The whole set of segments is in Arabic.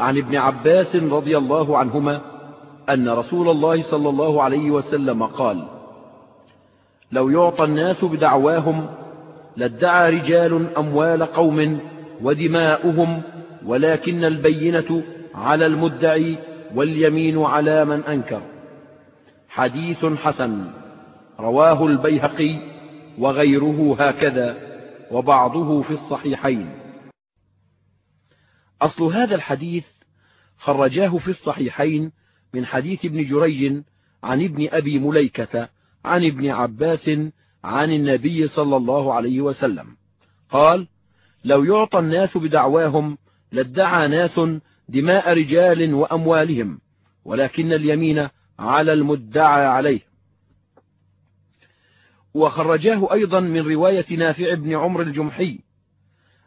عن ابن عباس رضي الله عنهما أن رسول الله صلى الله عليه وسلم قال لو يعطى الناس بدعواهم لادعى رجال أموال قوم ودماؤهم ولكن البينة على المدعي واليمين على من أنكر. حديث حسن رواه البيهقي وغيره هكذا وبعضه في الصحيحين. أصل هذا الحديث خرجاه في الصحيحين من حديث ابن جريج عن ابن أبي مليكة عن ابن عباس عن النبي صلى الله عليه وسلم. قال لو يعطى الناس بدعواهم لادعى ناس دماء رجال وأموالهم ولكن اليمين على المدعى عليه. وخرجاه أيضا من رواية نافع بن عمر الجمحي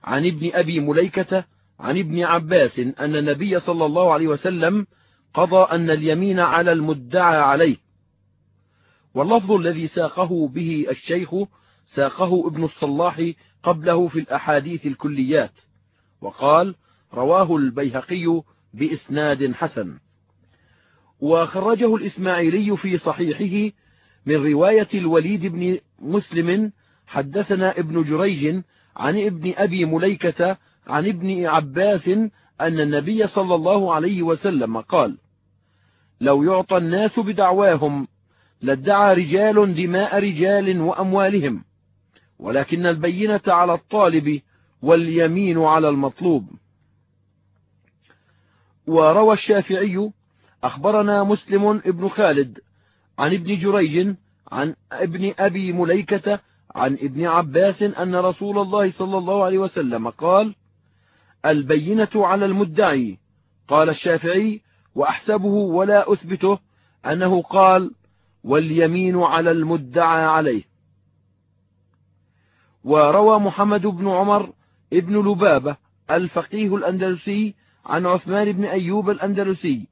عن ابن أبي مليكة عن ابن عباس أن النبي صلى الله عليه وسلم قضى أن اليمين على المدعى عليه. واللفظ الذي ساقه به الشيخ ساقه ابن الصلاح قبله في الأحاديث الكليات وقال رواه البيهقي بإسناد حسن. وخرجه الإسماعيلي في صحيحه من رواية الوليد بن مسلم حدثنا ابن جريج عن ابن أبي مليكة عن ابن عباس أن النبي صلى الله عليه وسلم قال لو يعطى الناس بدعواهم لادعى رجال دماء رجال وأموالهم ولكن البينة على الطالب واليمين على المطلوب. وروى الشافعي أخبرنا مسلم ابن خالد عن ابن جريج عن ابن أبي مليكة عن ابن عباس أن رسول الله صلى الله عليه وسلم قال البينة على المدعي. قال الشافعي وأحسبه ولا أثبته أنه قال واليمين على المدعى عليه. وروى محمد بن عمر ابن لبابة الفقيه الأندلسي عن عثمان بن أيوب الأندلسي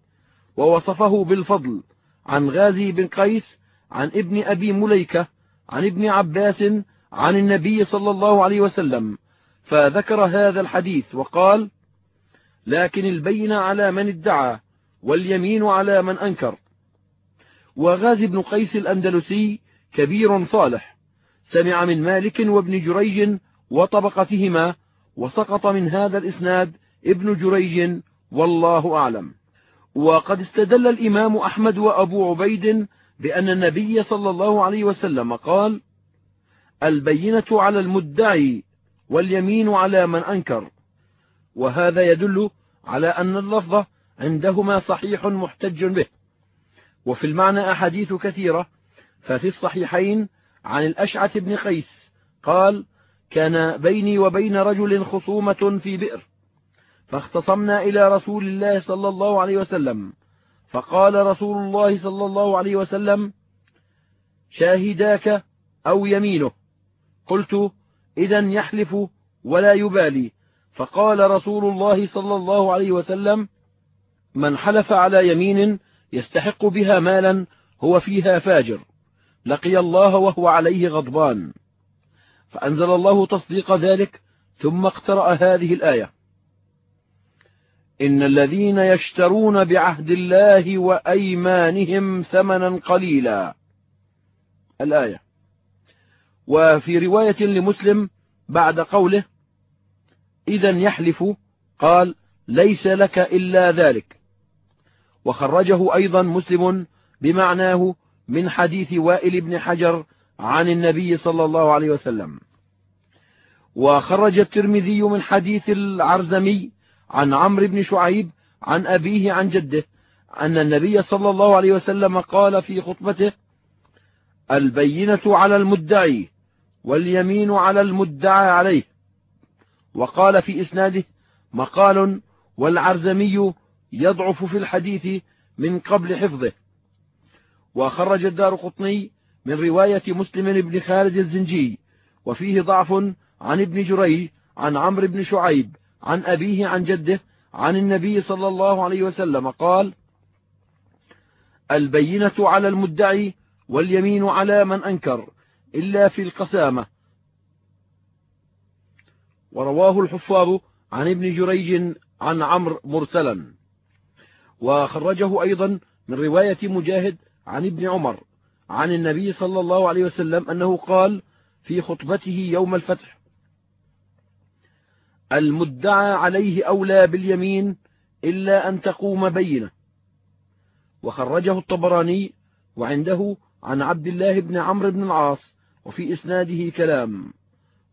ووصفه بالفضل عن غازي بن قيس عن ابن أبي مليكة عن ابن عباس عن النبي صلى الله عليه وسلم. فذكر هذا الحديث وقال لكن البين على من ادعى واليمين على من أنكر. وغازي بن قيس الأندلسي كبير صالح سمع من مالك وابن جريج وطبقتهما وسقط من هذا الإسناد ابن جريج والله أعلم. وقد استدل الإمام أحمد وأبو عبيد بأن النبي صلى الله عليه وسلم قال البينة على المدعي واليمين على من أنكر. وهذا يدل على أن اللفظ عندهما صحيح محتج به. وفي المعنى أحاديث كثيرة ففي الصحيحين عن الأشعث بن قيس قال كان بيني وبين رجل خصومة في بئر فاختصمنا إلى رسول الله صلى الله عليه وسلم. فقال رسول الله صلى الله عليه وسلم شاهداك أو يمينه؟ قلت إذا يحلف ولا يبالي. فقال رسول الله صلى الله عليه وسلم من حلف على يمين يستحق بها مالا هو فيها فاجر. لقي الله وهو عليه غضبان. فأنزل الله تصديق ذلك ثم اقترأ هذه الآية. إن الذين يشترون بعهد الله وأيمانهم ثمنا قليلا. الآية. وفي رواية لمسلم بعد قوله إذا يحلف قال ليس لك إلا ذلك. وخرجه أيضا مسلم بمعناه من حديث وائل بن حجر عن النبي صلى الله عليه وسلم. وخرج الترمذي من حديث العرزمي عن عمرو بن شعيب عن أبيه عن جده أن النبي صلى الله عليه وسلم قال في خطبته البينة على المدعي واليمين على المدعى عليه. وقال في إسناده مقال والعرزمي يضعف في الحديث من قبل حفظه. وخرج الدار قطني من رواية مسلم بن خالد الزنجي وفيه ضعف عن ابن جريج عن عمرو بن شعيب عن أبيه عن جده عن النبي صلى الله عليه وسلم. قال البينة على المدعي واليمين على من أنكر. إلا في القسامة. ورواه الحفاظ عن ابن جريج عن عمرو مرسلا. وخرجه أيضا من رواية مجاهد عن ابن عمر عن النبي صلى الله عليه وسلم أنه قال في خطبته يوم الفتح المدعى عليه أولى باليمين إلا أن تقوم بينة. وخرجه الطبراني وعنده عن عبد الله بن عمرو بن العاص وفي إسناده كلام.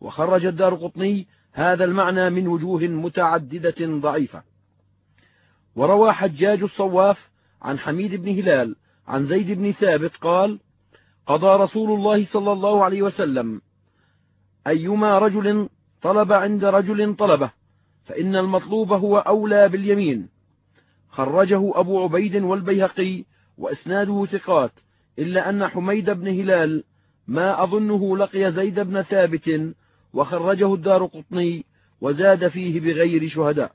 وخرج الدار قطني هذا المعنى من وجوه متعددة ضعيفة. وروى حجاج الصواف عن حميد بن هلال عن زيد بن ثابت قال قضى رسول الله صلى الله عليه وسلم أيما رجل طلب عند رجل طلبه فإن المطلوب هو أولى باليمين. خرجه أبو عبيد والبيهقي وإسناده ثقات إلا أن حميد بن هلال ما أظنه لقي زيد بن ثابت وخرجه الدار قطني وزاد فيه بغير شهداء.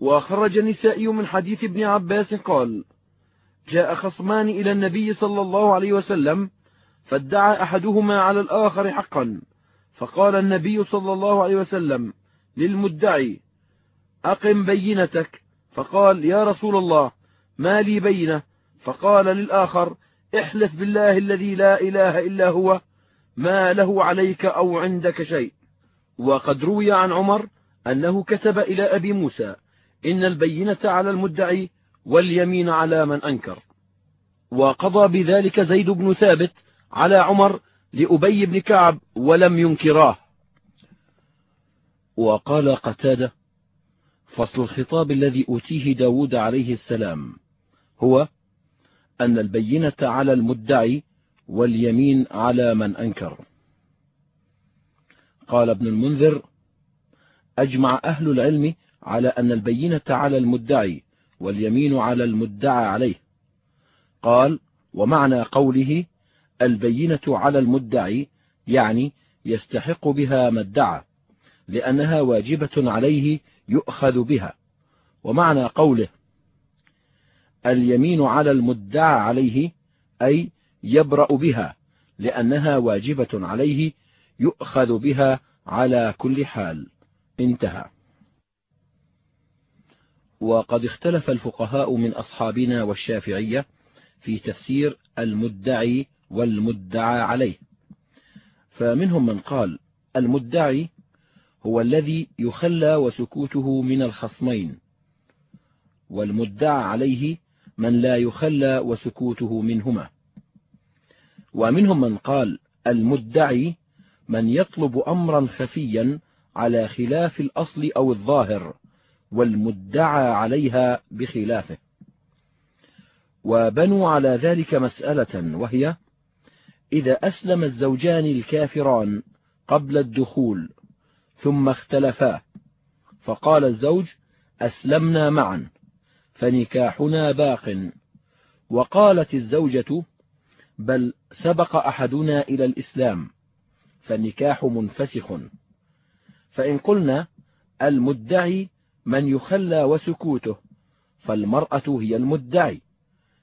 وخرج النسائي من حديث ابن عباس قال جاء خصمان إلى النبي صلى الله عليه وسلم فادعى أحدهما على الآخر حقا فقال النبي صلى الله عليه وسلم للمدعي أقم بينتك. فقال يا رسول الله ما لي بينة. فقال للآخر احلف بالله الذي لا إله إلا هو ما له عليك أو عندك شيء. وقد روي عن عمر أنه كتب إلى أبي موسى إن البينة على المدعي واليمين على من أنكر. وقضى بذلك زيد بن ثابت على عمر لأبي بن كعب ولم ينكراه. وقال قتادة فصل الخطاب الذي أوتيه داود عليه السلام هو أن البينة على المدعي واليمين على من أنكر. قال ابن المنذر أجمع أهل العلم على أن البينة على المدعي واليمين على المدعى عليه. قال ومعنى قوله البينة على المدعي يعني يستحق بها ما ادعى لأنها واجبة عليه يؤخذ بها. ومعنى قوله اليمين على المدعى عليه أي يبرأ بها لأنها واجبة عليه يؤخذ بها على كل حال. انتهى. وقد اختلف الفقهاء من أصحابنا والشافعية في تفسير المدعي والمدعى عليه. فمنهم من قال المدعي هو الذي يخلى وسكوته من الخصمين والمدعى عليه من لا يخلى وسكوته منهما. ومنهم من قال المدعي من يطلب أمرا خفيا على خلاف الأصل أو الظاهر والمدعى عليها بخلافه. وبنوا على ذلك مسألة وهي إذا أسلم الزوجان الكافران قبل الدخول ثم اختلفا فقال الزوج أسلمنا معا. فنكاحنا باق. وقالت الزوجة بل سبق أحدنا إلى الإسلام فالنكاح منفسخ. فإن قلنا المدعي من يخلى وسكوته فالمرأة هي المدعي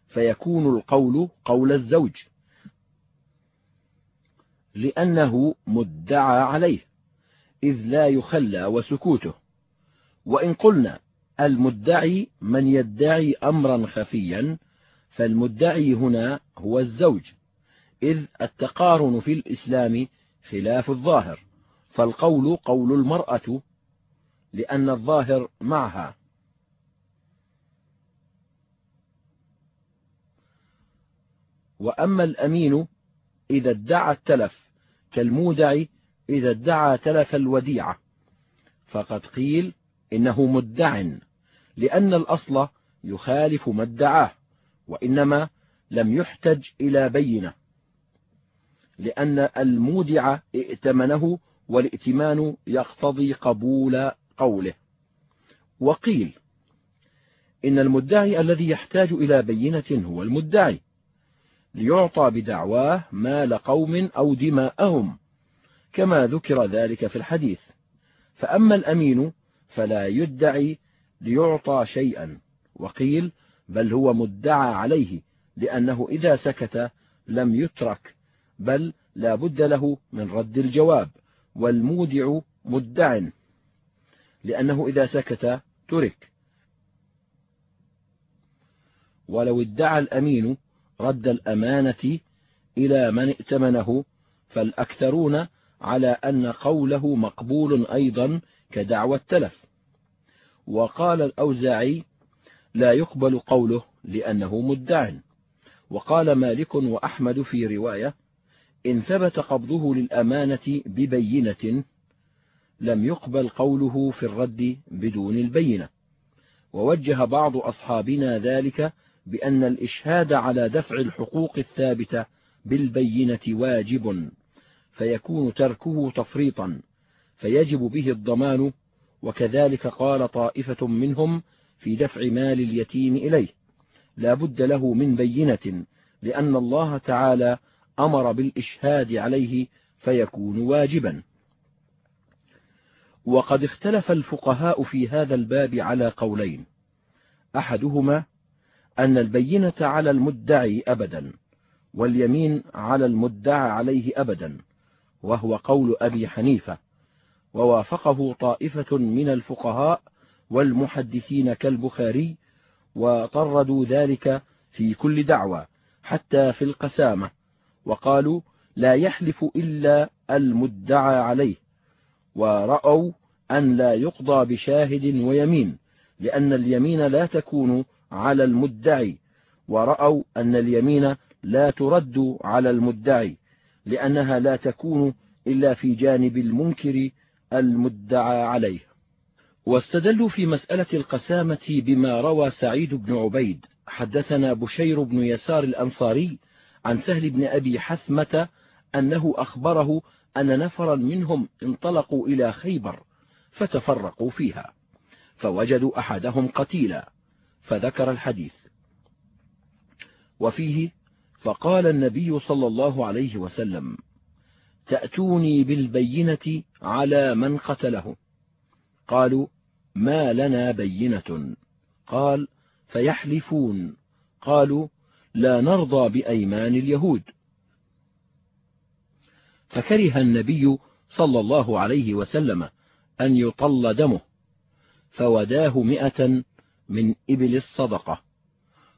فيكون القول قول الزوج. لأنه مدعى عليه إذ لا يخلى وسكوته. وإن قلنا المدعي من يدعي أمرا خفيا فالمدعي هنا هو الزوج إذ التقارن في الإسلام خلاف الظاهر فالقول قول المرأة لأن الظاهر معها. وأما الأمين إذا ادعى التلف كالمودع إذا ادعى تلف الوديعة فقد قيل إنه مدع. لأن الأصل يخالف ما ادعاه وإنما لم يحتج إلى بينة لأن المودع ائتمنه والائتمان يقتضي قبول قوله. وقيل إن المدعي الذي يحتاج إلى بينة هو المدعي ليعطى بدعواه مال قوم أو دماءهم كما ذكر ذلك في الحديث. فأما الأمين فلا يدعي ليعطى شيئا. وقيل بل هو مدعى عليه لأنه إذا سكت لم يترك بل لا بد له من رد الجواب والمودع مدع لأنه إذا سكت ترك. ولو ادعى الأمين رد الأمانة إلى من ائتمنه فالأكثرون على أن قوله مقبول أيضا كدعوى التلف. وقال الأوزاعي لا يقبل قوله لأنه مدع وقال مالك وأحمد في رواية إن ثبت قبضه للأمانة ببينة لم يقبل قوله في الرد بدون البينة. ووجه بعض أصحابنا ذلك بأن الإشهاد على دفع الحقوق الثابتة بالبينة واجب فيكون تركه تفريطا فيجب به الضمان وكذلك قال طائفة منهم في دفع مال اليتيم إليه. لا بد له من بينة لأن الله تعالى أمر بالإشهاد عليه فيكون واجبا. وقد اختلف الفقهاء في هذا الباب على قولين. أحدهما أن البينة على المدعي أبدا واليمين على المدعى عليه أبدا وهو قول أبي حنيفة. ووافقه طائفة من الفقهاء والمحدثين كالبخاري وطردوا ذلك في كل دعوى حتى في القسامة وقالوا لا يحلف إلا المدعى عليه ورأوا أن لا يقضى بشاهد ويمين لأن اليمين لا تكون على المدعي ورأوا أن اليمين لا ترد على المدعي لأنها لا تكون إلا في جانب المنكر المدعى عليه. واستدلوا في مسألة القسامة بما روى سعيد بن عبيد. حدثنا بشير بن يسار الأنصاري عن سهل بن أبي حثمة أنه أخبره أن نفرا منهم انطلقوا إلى خيبر فتفرقوا فيها. فوجدوا أحدهم قتيلا. فذكر الحديث. وفيه فقال النبي صلى الله عليه وسلم تأتوني بالبينة على من قتله قالوا ما لنا بينة. قال فيحلفون. قالوا لا نرضى بأيمان اليهود. فكره النبي صلى الله عليه وسلم أن يطل دمه فوداه م من إبل الصدقة.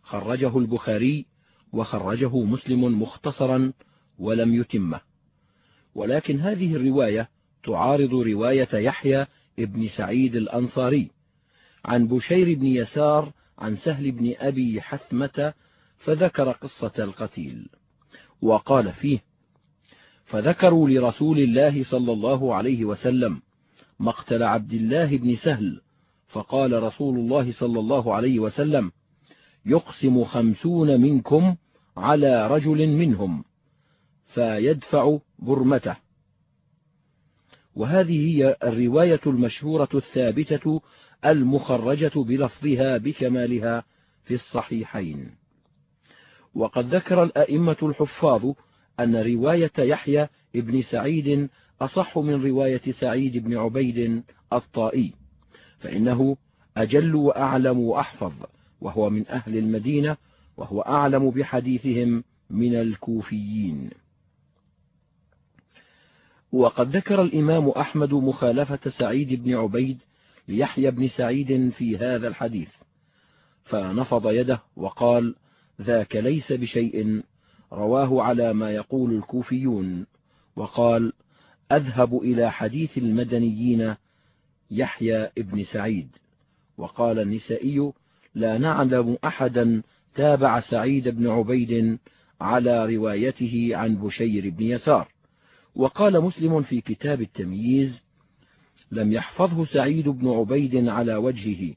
خرجه البخاري وخرجه مسلم مختصرا ولم يتمه. ولكن هذه الرواية تعارض رواية يحيى ابن سعيد الأنصاري عن بشير بن يسار عن سهل بن أبي حثمة فذكر قصة القتيل وقال فيه فذكروا لرسول الله صلى الله عليه وسلم مقتل عبد الله بن سهل فقال رسول الله صلى الله عليه وسلم يقسم خمسون منكم على رجل منهم فيدفع برمته وهذه هي الرواية المشهورة الثابتة المخرجة بلفظها بكمالها في الصحيحين. وقد ذكر الأئمة الحفاظ أن رواية يحيى بن سعيد أصح من رواية سعيد بن عبيد الطائي فإنه أجل وأعلم وأحفظ وهو من أهل المدينة وهو أعلم بحديثهم من الكوفيين. وقد ذكر الإمام أحمد مخالفة سعيد بن عبيد ليحيى بن سعيد في هذا الحديث فنفض يده وقال ذاك ليس بشيء رواه على ما يقول الكوفيون وقال أذهب إلى حديث المدنيين يحيى بن سعيد وقال النسائي لا نعلم أحدا تابع سعيد بن عبيد على روايته عن بشير بن يسار وقال مسلم في كتاب التمييز لم يحفظه سعيد بن عبيد على وجهه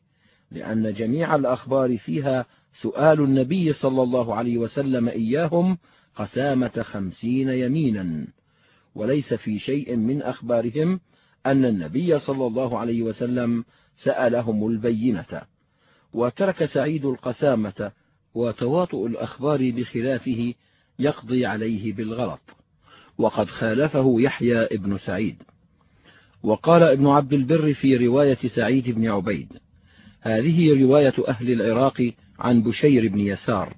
لأن جميع الأخبار فيها سؤال النبي صلى الله عليه وسلم إياهم قسامة خمسين يمينا. وليس في شيء من أخبارهم أن النبي صلى الله عليه وسلم سألهم البينة وترك سعيد القسامة وتواطؤ الأخبار بخلافه يقضي عليه بالغلط. وقد خالفه يحيى ابن سعيد. وقال ابن عبد البر في رواية سعيد بن عبيد هذه رواية أهل العراق عن بشير بن يسار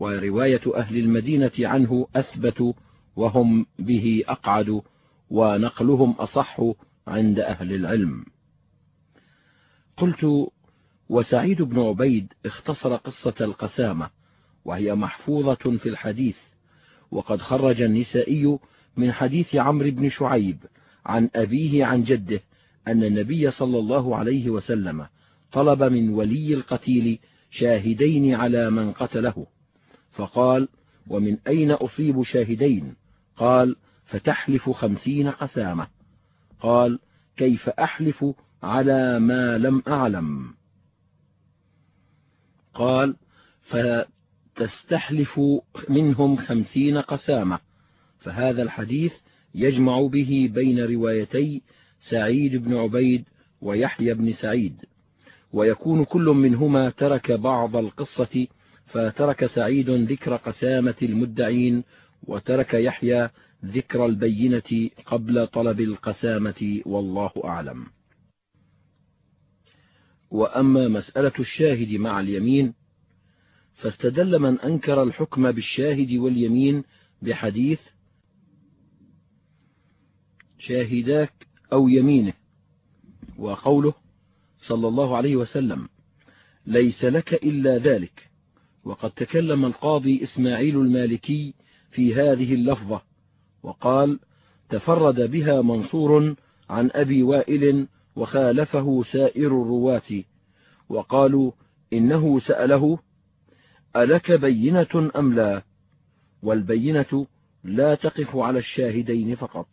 ورواية أهل المدينة عنه أثبت وهم به أقعد ونقلهم أصح عند أهل العلم. قلت وسعيد بن عبيد اختصر قصة القسامة وهي محفوظة في الحديث وقد خرج النسائي من حديث عمرو بن شعيب عن أبيه عن جده أن النبي صلى الله عليه وسلم طلب من ولي القتيل شاهدين على من قتله. فقال ومن أين أصيب شاهدين قال فتحلف خمسين قسامة. قال كيف أحلف على ما لم أعلم قال فتستحلف منهم خمسين قسامة فهذا الحديث يجمع به بين روايتي سعيد بن عبيد ويحيى بن سعيد ويكون كل منهما ترك بعض القصة فترك سعيد ذكر قسامة المدعين وترك يحيى ذكر البينة قبل طلب القسامة والله أعلم. وأما مسألة الشاهد مع اليمين فاستدل من أنكر الحكم بالشاهد واليمين بحديث شاهداك أو يمينه وقوله صلى الله عليه وسلم ليس لك إلا ذلك. وقد تكلم القاضي إسماعيل المالكي في هذه اللفظة وقال تفرد بها منصور عن أبي وائل وخالفه سائر الرواة وقالوا إنه سأله ألك بينة أم لا؟ والبينة لا تقف على الشاهدين فقط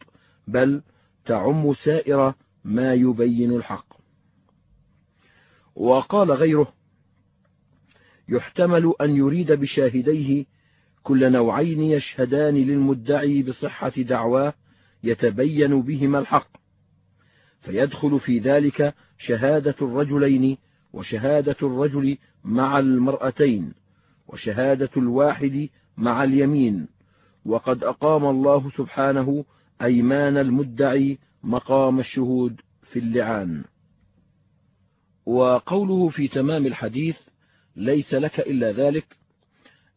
بل تعم سائر ما يبين الحق. وقال غيره يحتمل أن يريد بشاهديه كل نوعين يشهدان للمدعي بصحة دعواه يتبين بهما الحق. فيدخل في ذلك شهادة الرجلين وشهادة الرجل مع المرأتين. وشهادة الواحد مع اليمين. وقد أقام الله سبحانه أيمان المدعي مقام الشهود في اللعان. وقوله في تمام الحديث ليس لك إلا ذلك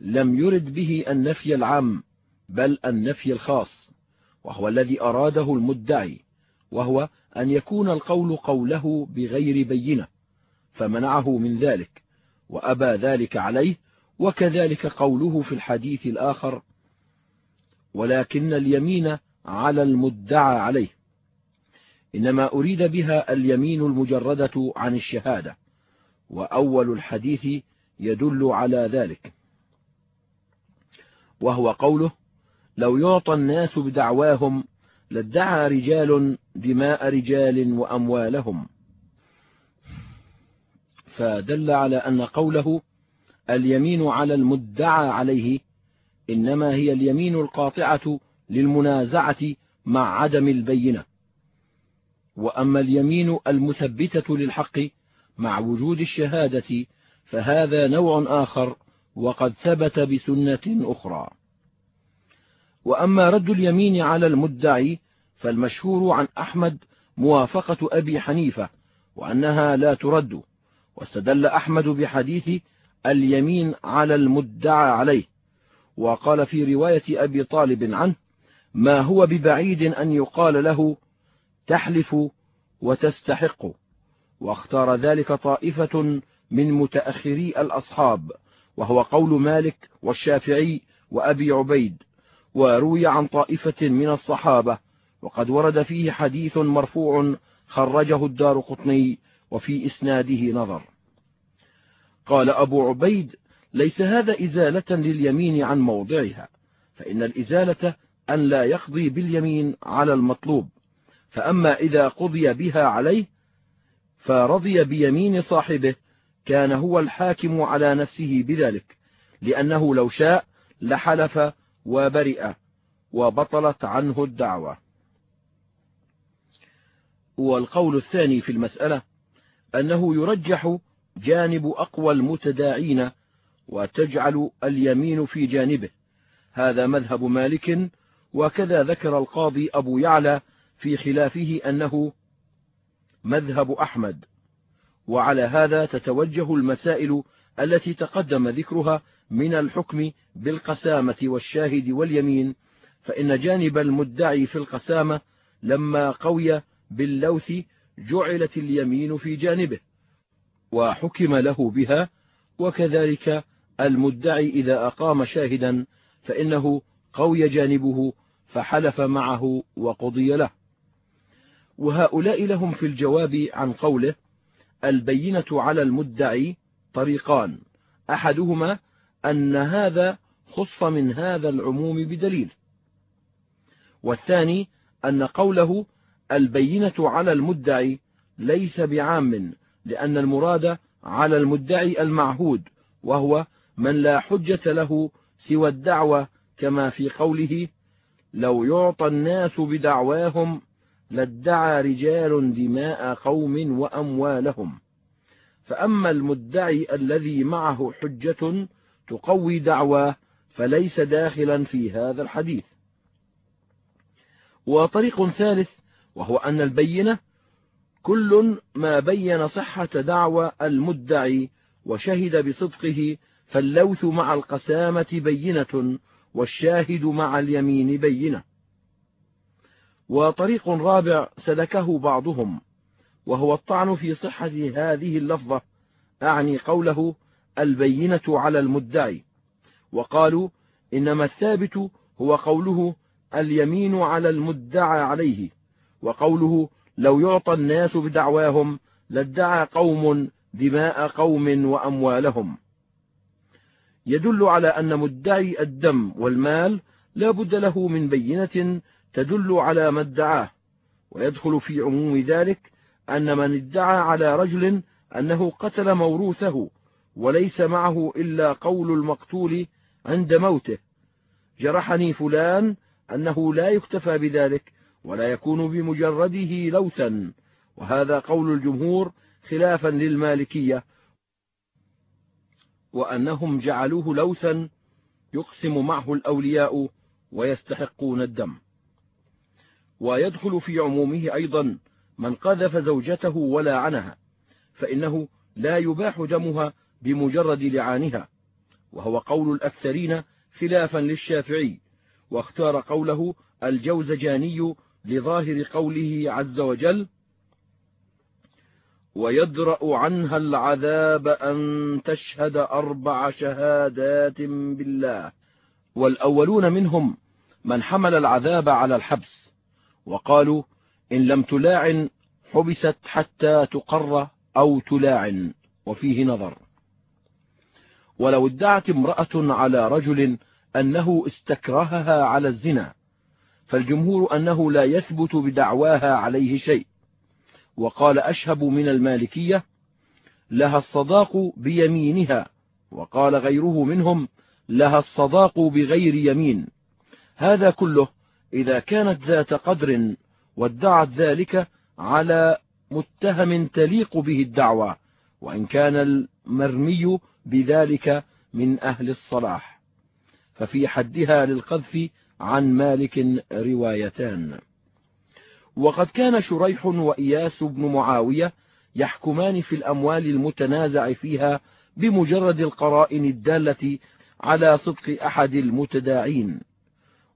لم يرد به النفي العام بل النفي الخاص وهو الذي أراده المدعي وهو أن يكون القول قوله بغير بينة فمنعه من ذلك وأبى ذلك عليه وكذلك قوله في الحديث الآخر ولكن اليمين على المدعى عليه. إنما أريد بها اليمين المجردة عن الشهادة وأول الحديث يدل على ذلك. وهو قوله لو يعطى الناس بدعواهم لادعى رجال دماء رجال وأموالهم. فدل على أن قوله اليمين على المدعى عليه إنما هي اليمين القاطعة للمنازعة مع عدم البينة. وأما اليمين المثبتة للحق مع وجود الشهادة فهذا نوع آخر وقد ثبت بسنة أخرى. وأما رد اليمين على المدعي فالمشهور عن أحمد موافقة أبي حنيفة وأنها لا ترد واستدل أحمد بحديث اليمين على المدعى عليه. وقال في رواية أبي طالب عنه ما هو ببعيد أن يقال له تحلف وتستحق. واختار ذلك طائفة من متأخري الأصحاب وهو قول مالك والشافعي وأبي عبيد. وروي عن طائفة من الصحابة وقد ورد فيه حديث مرفوع خرجه الدار قطني وفي إسناده نظر. قال أبو عبيد ليس هذا إزالة لليمين عن موضعها فإن الإزالة أن لا يقضي باليمين على المطلوب فأما إذا قضي بها عليه فرضي بيمين صاحبه كان هو الحاكم على نفسه بذلك لأنه لو شاء لحلف وبرئ وبطلت عنه الدعوة. والقول الثاني في المسألة أنه يرجح جانب أقوى المتداعين وتجعل اليمين في جانبه. هذا مذهب مالك وكذا ذكر القاضي أبو يعلى في خلافه أنه مذهب أحمد. وعلى هذا تتوجه المسائل التي تقدم ذكرها من الحكم بالقسامة والشاهد واليمين فإن جانب المدعي في القسامة لما قوي باللوث جعلت اليمين في جانبه. وحكم له بها وكذلك المدعي إذا أقام شاهدا فإنه قوي جانبه فحلف معه وقضي له. وهؤلاء لهم في الجواب عن قوله البينة على المدعي طريقان. أحدهما أن هذا خص من هذا العموم بدليل. والثاني أن قوله البينة على المدعي ليس بعام لأن المراد على المدعي المعهود وهو من لا حجة له سوى الدعوة كما في قوله لو يعطى الناس بدعواهم لادعى رجال دماء قوم وأموالهم. فأما المدعي الذي معه حجة تقوي دعواه فليس داخلا في هذا الحديث. وطريق ثالث وهو أن البينة كل ما بين صحة دعوى المدعي وشهد بصدقه فاللوث مع القسامة بينة والشاهد مع اليمين بينة. وطريق رابع سلكه بعضهم وهو الطعن في صحة هذه اللفظة أعني قوله البينة على المدعي. وقالوا إنما الثابت هو قوله اليمين على المدعى عليه وقوله لو يعطى الناس بدعواهم لادعى قوم دماء قوم وأموالهم. يدل على أن مدعي الدم والمال لا بد له من بينة تدل على ما ادعاه ويدخل في عموم ذلك أن من ادعى على رجل أنه قتل موروثه وليس معه إلا قول المقتول عند موته. جرحني فلان أنه لا يكتفى بذلك ولا يكون بمجرده لوثا. وهذا قول الجمهور خلافا للمالكية. وأنهم جعلوه لوثا يقسم معه الأولياء ويستحقون الدم. ويدخل في عمومه أيضا من قذف زوجته ولا عنها فإنه لا يباح دمها بمجرد لعانها. وهو قول الأكثرين خلافا للشافعي. واختار قوله الجوزجاني لظاهر قوله عز وجل ويدرأ عنها العذاب أن تشهد أربع شهادات بالله. والأولون منهم من حمل العذاب على الحبس وقالوا إن لم تلاعن حبست حتى تقر أو تلاعن وفيه نظر. ولو ادعت امرأة على رجل أنه استكرهها على الزنا فالجمهور أنه لا يثبت بدعواها عليه شيء. وقال أشهب من المالكية لها الصداق بيمينها. وقال غيره منهم لها الصداق بغير يمين. هذا كله إذا كانت ذات قدر وادعت ذلك على متهم تليق به الدعوة وإن كان المرمي بذلك من أهل الصلاح. ففي حدها للقذف عن مالك روايتان. وقد كان شريح وإياس بن معاوية يحكمان في الأموال المتنازع فيها بمجرد القرائن الدالة على صدق أحد المتداعين.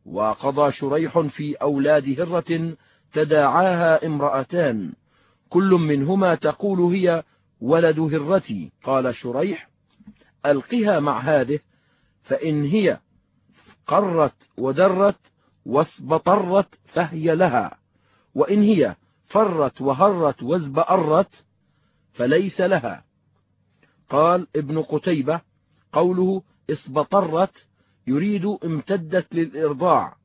وقضى شريح في أولاد هرة تداعاها امرأتان. كل منهما تقول هي ولد هرتي. قال شريح ألقها مع هذه فإن هي قرت ودرت واسبطرت فهي لها. وإن هي فرت وهرت وازبأرت فليس لها. قال ابن قتيبة قوله اسبطرت يريد امتدت للإرضاع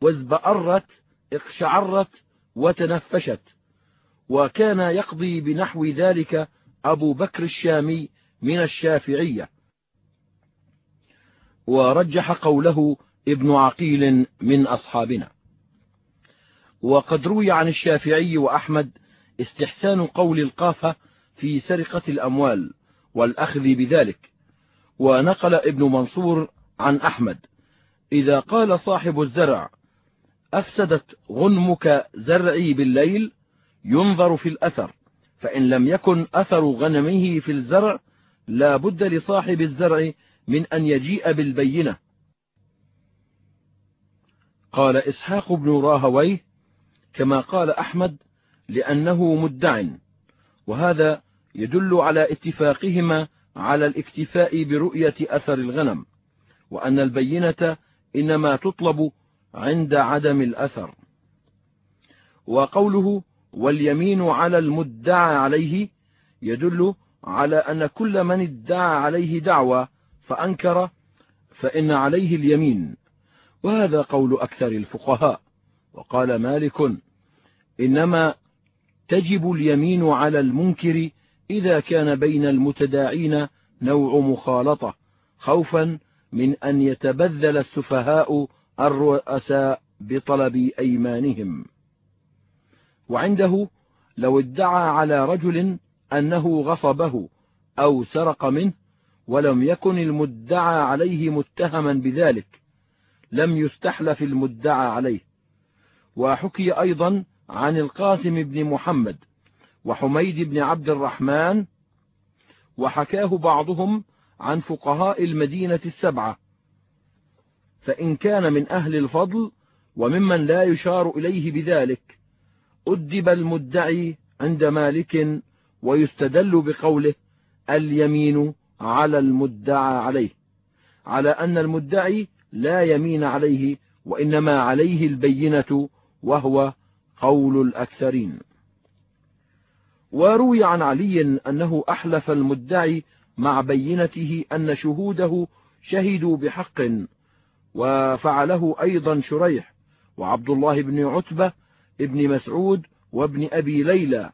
وازبأرت اقشعرت وتنفشت. وكان يقضي بنحو ذلك أبو بكر الشامي من الشافعية. ورجح قوله ابن عقيل من أصحابنا. وقد روي عن الشافعي وأحمد استحسان قول القافة في سرقة الأموال والأخذ بذلك ونقل ابن منصور عن أحمد إذا قال صاحب الزرع أفسدت غنمك زرعي بالليل ينظر في الأثر فإن لم يكن أثر غنمه في الزرع لا بد لصاحب الزرع من أن يجيء بالبينة. قال إسحاق بن راهويه كما قال أحمد لأنه مدع وهذا يدل على اتفاقهما على الاكتفاء برؤية أثر الغنم وأن البينة إنما تطلب عند عدم الأثر. وقوله واليمين على المدعى عليه يدل على أن كل من ادعى عليه دعوى فأنكر فإن عليه اليمين. وهذا قول أكثر الفقهاء. وقال مالك إنما تجب اليمين على المنكر إذا كان بين المتداعين نوع مخالطة خوفا من أن يتبذل السفهاء الرؤساء بطلب أيمانهم. وعنده لو ادعى على رجل أنه غصبه أو سرق منه ولم يكن المدعى عليه متهما بذلك لم يستحلف المدعى عليه. وحكي أيضا عن القاسم بن محمد وحميد بن عبد الرحمن وحكاه بعضهم عن فقهاء المدينة السبعة. فإن كان من أهل الفضل وممن لا يشار إليه بذلك أدب المدعي عند مالك ويستدل بقوله اليمين على المدعى عليه. على أن المدعي لا يمين عليه وإنما عليه البينة وهو قول الأكثرين. وروي عن علي أنه أحلف المدعي مع بينته أن شهوده شهدوا بحق وفعله أيضا شريح وعبد الله بن عتبة ابن مسعود وابن أبي ليلى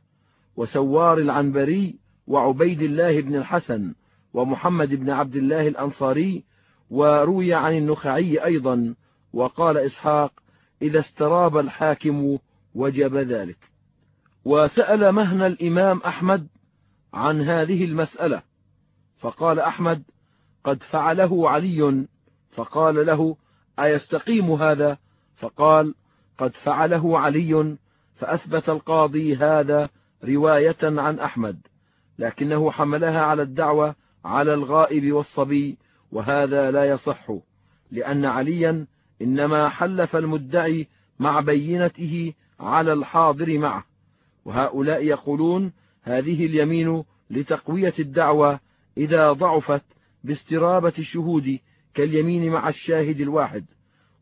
وسوار العنبري وعبيد الله بن الحسن ومحمد بن عبد الله الأنصاري وروي عن النخعي أيضا وقال إسحاق إذا استراب الحاكم وجب ذلك. وسأل مهن الإمام أحمد عن هذه المسألة فقال أحمد قد فعله علي فقال له أيستقيم هذا؟ فقال قد فعله علي فأثبت القاضي هذا رواية عن أحمد لكنه حملها على الدعوة على الغائب والصبي وهذا لا يصح لأن عليا إنما حلف المدعي مع بينته على الحاضر معه. وهؤلاء يقولون هذه اليمين لتقوية الدعوة إذا ضعفت باسترابة الشهود كاليمين مع الشاهد الواحد.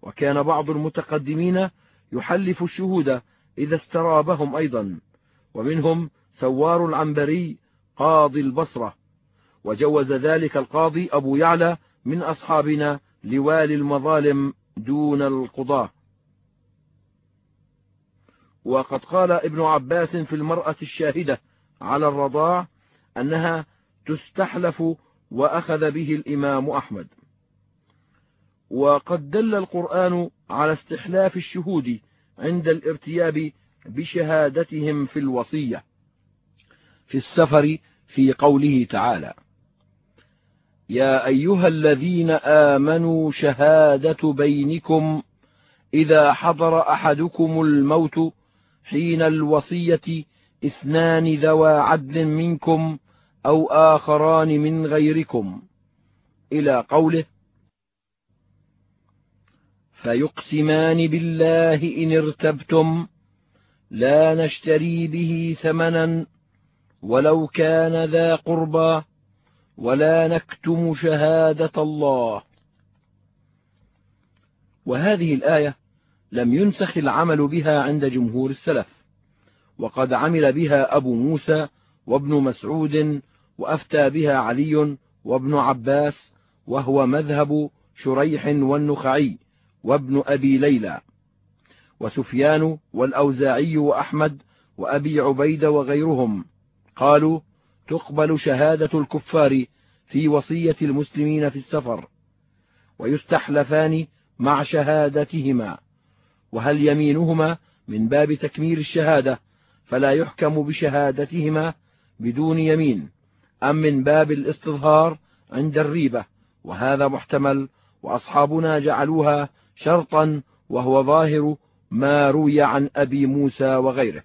وكان بعض المتقدمين يحلف الشهود إذا استرابهم أيضا. ومنهم سوار العنبري قاضي البصرة. وجوز ذلك القاضي أبو يعلى من أصحابنا لوالي المظالم دون القضاة. وقد قال ابن عباس في المرأة الشاهدة على الرضاع أنها تستحلف وأخذ به الإمام أحمد. وقد دل القرآن على استحلاف الشهود عند الارتياب بشهادتهم في الوصية في السفر في قوله تعالى. يا أيها الذين آمنوا شهادة بينكم إذا حضر أحدكم الموت حين الوصية اثنان ذوى عدل منكم أو آخران من غيركم. إلى قوله فيقسمان بالله إن ارتبتم لا نشتري به ثمنا ولو كان ذا قربى ولا نكتم شهادة الله. وهذه الآية لم ينسخ العمل بها عند جمهور السلف وقد عمل بها أبو موسى وابن مسعود وأفتى بها علي وابن عباس وهو مذهب شريح والنخعي وابن أبي ليلى وسفيان والأوزاعي وأحمد وأبي عبيد وغيرهم. قالوا تقبل شهادة الكفار في وصية المسلمين في السفر ويستحلفان مع شهادتهما. وهل يمينهما من باب تكميل الشهادة فلا يحكم بشهادتهما بدون يمين أم من باب الاستظهار عند الريبة؟ وهذا محتمل وأصحابنا جعلوها شرطا وهو ظاهر ما روي عن أبي موسى وغيره.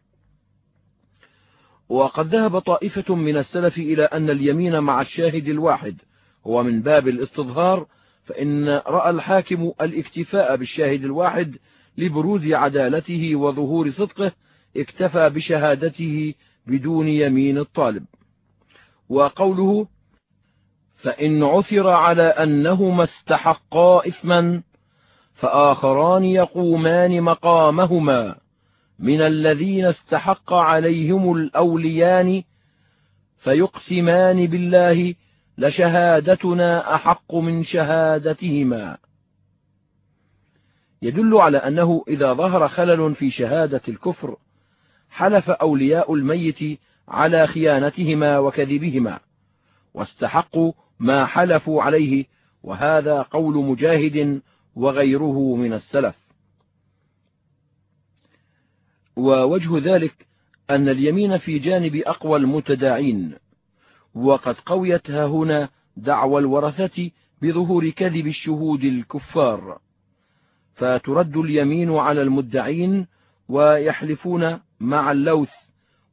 وقد ذهب طائفة من السلف إلى أن اليمين مع الشاهد الواحد هو من باب الاستظهار فإن رأى الحاكم الاكتفاء بالشاهد الواحد لبروز عدالته وظهور صدقه اكتفى بشهادته بدون يمين الطالب. وقوله فإن عثر على أنهما استحقا إثما فآخران يقومان مقامهما من الذين استحق عليهم الأوليان فيقسمان بالله لشهادتنا أحق من شهادتهما. يدل على أنه إذا ظهر خلل في شهادة الكفر حلف أولياء الميت على خيانتهما وكذبهما واستحقوا ما حلفوا عليه وهذا قول مجاهد وغيره من السلف. ووجه ذلك أن اليمين في جانب أقوى المتداعين وقد قويت هنا دعوى الورثة بظهور كذب الشهود الكفار. فترد اليمين على المدعين ويحلفون مع اللوث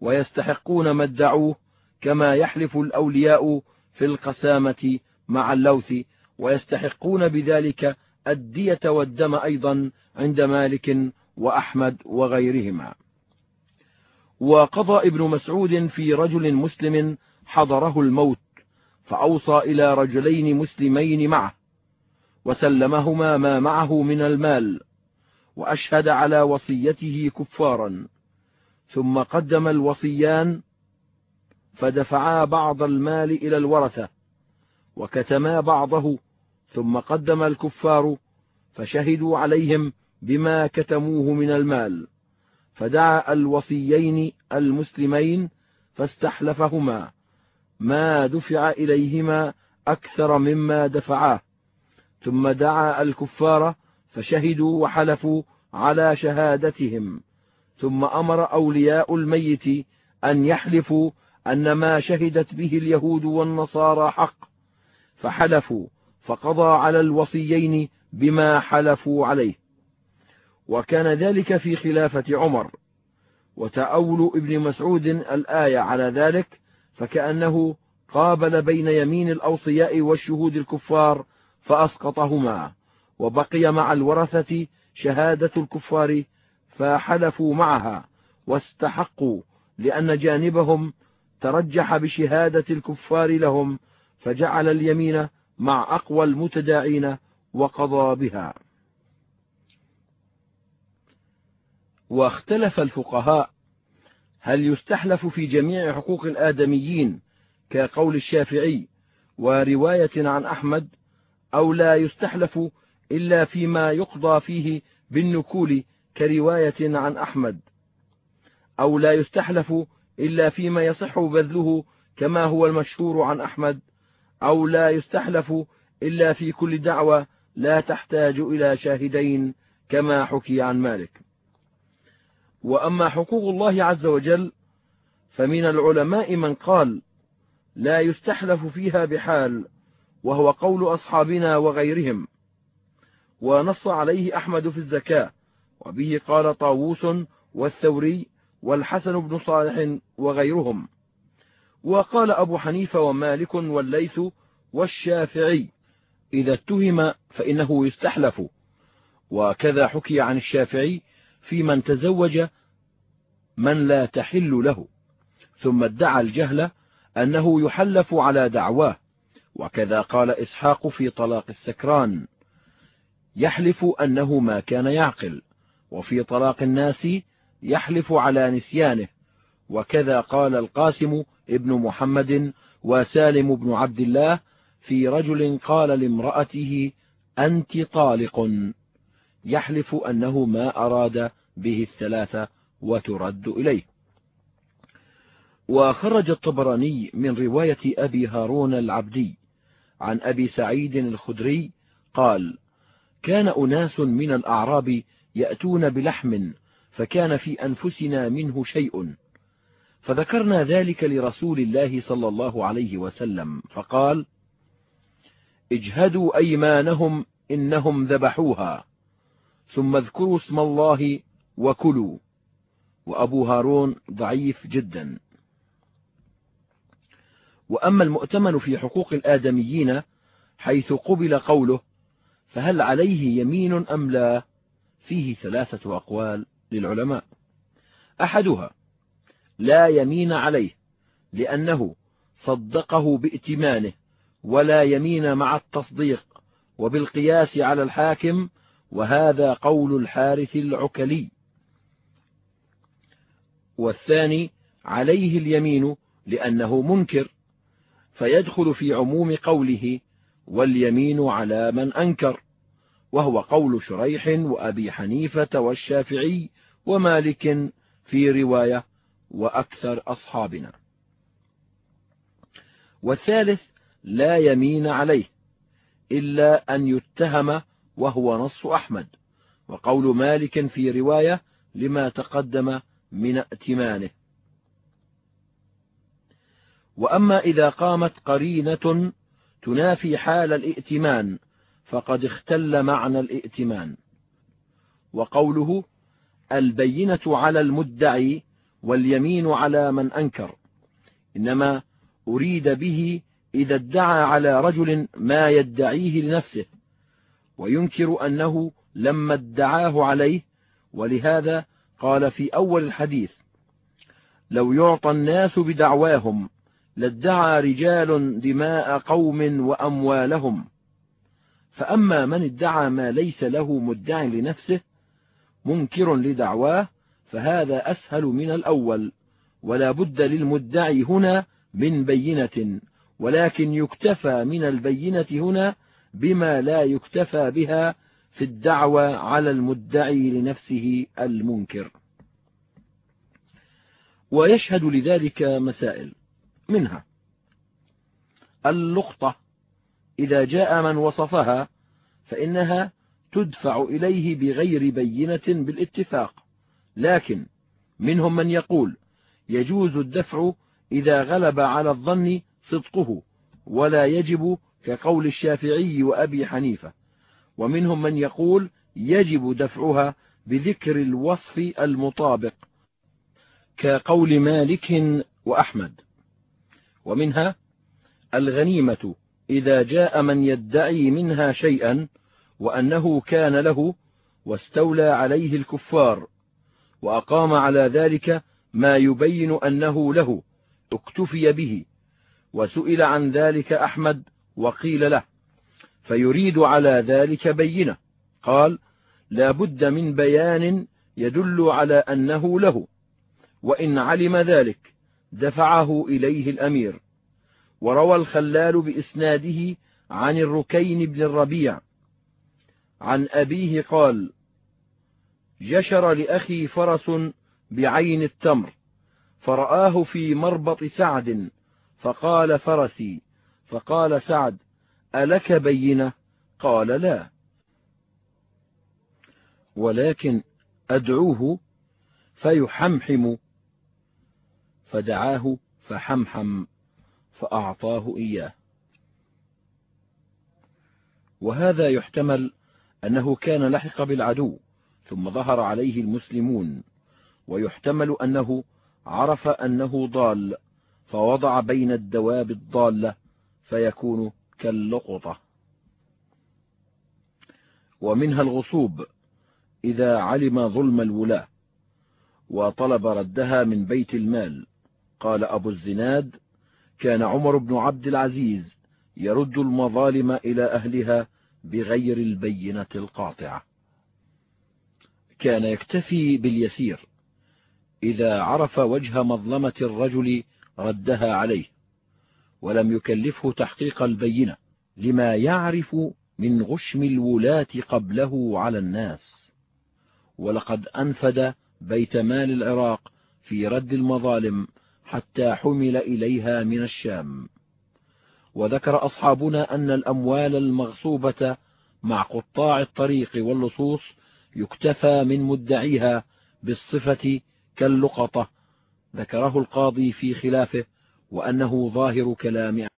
ويستحقون ما ادعوه كما يحلف الأولياء في القسامة مع اللوث ويستحقون بذلك الدية والدم أيضا عند مالك وأحمد وغيرهما. وقضى ابن مسعود في رجل مسلم حضره الموت فأوصى إلى رجلين مسلمين معه وسلمهما ما معه من المال وأشهد على وصيته كفارا. ثم قدم الوصيان فدفعا بعض المال إلى الورثة وكتما بعضه ثم قدم الكفار فشهدوا عليهم بما كتموه من المال فدعا الوصيين المسلمين فاستحلفهما ما دفع إليهما أكثر مما دفعاه. ثم دعا الكفار فشهدوا وحلفوا على شهادتهم. ثم أمر أولياء الميت أن يحلفوا أن ما شهدت به اليهود والنصارى حق فحلفوا فقضى على الوصيين بما حلفوا عليه. وكان ذلك في خلافة عمر. وتأول ابن مسعود الآية على ذلك فكأنه قابل بين يمين الأوصياء والشهود الكفار فأسقطهما وبقي مع الورثة شهادة الكفار فحلفوا معها واستحقوا لأن جانبهم ترجح بشهادة الكفار لهم فجعل اليمين مع أقوى المتداعين وقضى بها. واختلف الفقهاء هل يستحلف في جميع حقوق الآدميين كقول الشافعي ورواية عن أحمد أو لا يستحلف إلا فيما يقضى فيه بالنكول كرواية عن أحمد أو لا يستحلف إلا فيما يصح بذله كما هو المشهور عن أحمد أو لا يستحلف إلا في كل دعوة لا تحتاج إلى شاهدين كما حكي عن مالك وأما حقوق الله عز وجل فمن العلماء من قال لا يستحلف فيها بحال وهو قول أصحابنا وغيرهم. ونص عليه أحمد في الزكاة وبه قال طاووس والثوري والحسن بن صالح وغيرهم. وقال أبو حنيفة ومالك والليث والشافعي إذا اتهم فإنه يستحلف. وكذا حكي عن الشافعي في من تزوج من لا تحل له ثم ادعى الجهل أنه يحلف على دعواه. وكذا قال إسحاق في طلاق السكران يحلف أنه ما كان يعقل وفي طلاق الناس يحلف على نسيانه. وكذا قال القاسم ابن محمد وسالم بن عبد الله في رجل قال لامرأته أنت طالق. يحلف أنه ما أراد به الثلاثة وترد إليه. وخرج الطبراني من رواية أبي هارون العبدي عن أبي سعيد الخدري قال كان أناس من الأعراب يأتون بلحم فكان في أنفسنا منه شيء فذكرنا ذلك لرسول الله صلى الله عليه وسلم فقال اجهدوا أيمانهم إنهم ذبحوها ثم اذكروا اسم الله وكلوا. وأبو هارون ضعيف جدا. وأما المؤتمن في حقوق الآدميين حيث قبل قوله فهل عليه يمين أم لا؟ فيه ثلاثة أقوال للعلماء. أحدها لا يمين عليه لأنه صدقه بائتمانه ولا يمين مع التصديق وبالقياس على الحاكم وهذا قول الحارث العكلي. والثاني عليه اليمين لأنه منكر فيدخل في عموم قوله واليمين على من أنكر وهو قول شريح وأبي حنيفة والشافعي ومالك في رواية وأكثر أصحابنا. والثالث لا يمين عليه إلا أن يتهم وهو نص أحمد. وقول مالك في رواية لما تقدم من ائتمانه. وأما إذا قامت قرينة تنافي حال الائتمان فقد اختل معنى الائتمان. وقوله البينة على المدعي واليمين على من أنكر. إنما أريد به إذا ادعى على رجل ما يدعيه لنفسه. وينكر أنه لما ادعاه عليه ولهذا قال في أول الحديث لو يعطى الناس بدعواهم لادعى رجال دماء قوم وأموالهم. فأما من ادعى ما ليس له مدع لنفسه منكر لدعواه فهذا أسهل من الأول ولا بد للمدعي هنا من بينة ولكن يكتفى من البينة هنا بما لا يكتفى بها في الدعوى على المدعي لنفسه المنكر. ويشهد لذلك مسائل منها اللقطة إذا جاء من وصفها فإنها تدفع إليه بغير بينة بالاتفاق لكن منهم من يقول يجوز الدفع إذا غلب على الظن صدقه ولا يجب كقول الشافعي وأبي حنيفة. ومنهم من يقول يجب دفعها بذكر الوصف المطابق كقول مالك وأحمد. ومنها الغنيمة إذا جاء من يدعي منها شيئا وأنه كان له واستولى عليه الكفار وأقام على ذلك ما يبين أنه له اكتفي به. وسئل عن ذلك أحمد وقيل له فيريد على ذلك بينة. قال لا بد من بيان يدل على أنه له وإن علم ذلك دفعه إليه الأمير. وروى الخلال بإسناده عن الركين بن الربيع. عن أبيه قال جشر لأخي فرس بعين التمر فرآه في مربط سعد فقال فرسي فقال سعد ألك بينة؟ قال لا. ولكن أدعوه فيحمحم. فدعاه فحمحم فأعطاه إياه. وهذا يحتمل أنه كان لحق بالعدو ثم ظهر عليه المسلمون. ويحتمل أنه عرف أنه ضال فوضع بين الدواب الضالة فيكون كاللقطة. ومنها الغصوب إذا علم ظلم الولاة وطلب ردها من بيت المال. قال أبو الزناد كان عمر بن عبد العزيز يرد المظالم إلى أهلها بغير البينة القاطعة. كان يكتفي باليسير إذا عرف وجه مظلمة الرجل ردها عليه. ولم يكلفه تحقيق البينة لما يعرف من غشم الولاة قبله على الناس. ولقد أنفد بيت مال العراق في رد المظالم حتى حمل إليها من الشام. وذكر أصحابنا أن الأموال المغصوبة مع قطاع الطريق واللصوص يكتفى من مدعيها بالصفة كاللقطة ذكره القاضي في خلافه وأنه ظاهر كلام